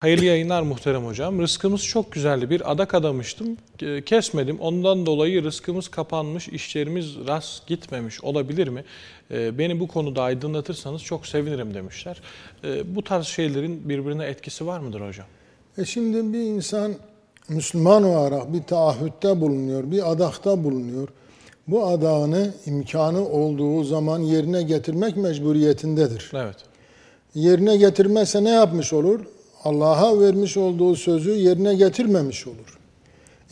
Hayırlı yayınlar muhterem hocam. Rızkımız çok güzeldi. Bir adak adamıştım. e, Kesmedim. Ondan dolayı rızkımız kapanmış, işlerimiz rast gitmemiş olabilir mi? E, Beni bu konuda aydınlatırsanız çok sevinirim demişler. E, Bu tarz şeylerin birbirine etkisi var mıdır hocam? E şimdi bir insan Müslüman olarak bir taahhütte bulunuyor, bir adakta bulunuyor. Bu adağını imkanı olduğu zaman yerine getirmek mecburiyetindedir. Evet. Yerine getirmezse ne yapmış olur? Allah'a vermiş olduğu sözü yerine getirmemiş olur.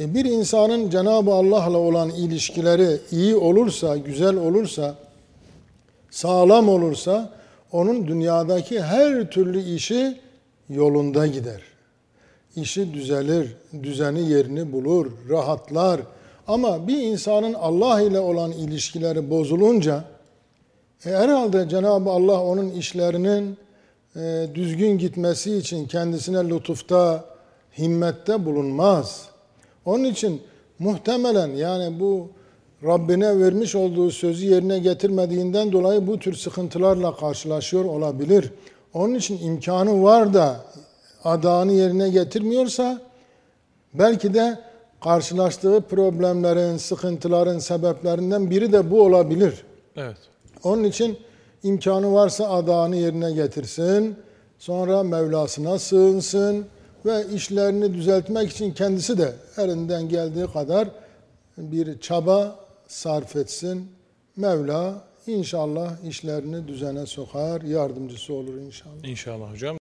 E bir insanın Cenab-ı Allah'la olan ilişkileri iyi olursa, güzel olursa, sağlam olursa onun dünyadaki her türlü işi yolunda gider. İşi düzelir, düzeni yerini bulur, rahatlar. Ama bir insanın Allah ile olan ilişkileri bozulunca e herhalde Cenab-ı Allah onun işlerinin e, düzgün gitmesi için kendisine lütufta, himmette bulunmaz. Onun için muhtemelen yani bu Rabbine vermiş olduğu sözü yerine getirmediğinden dolayı bu tür sıkıntılarla karşılaşıyor olabilir. Onun için imkanı var da adağını yerine getirmiyorsa belki de karşılaştığı problemlerin, sıkıntıların sebeplerinden biri de bu olabilir. Evet. Onun için imkanı varsa adağını yerine getirsin. Sonra Mevlasına sığınsın ve işlerini düzeltmek için kendisi de elinden geldiği kadar bir çaba sarf etsin. Mevla inşallah işlerini düzene sokar, yardımcısı olur inşallah. İnşallah hocam.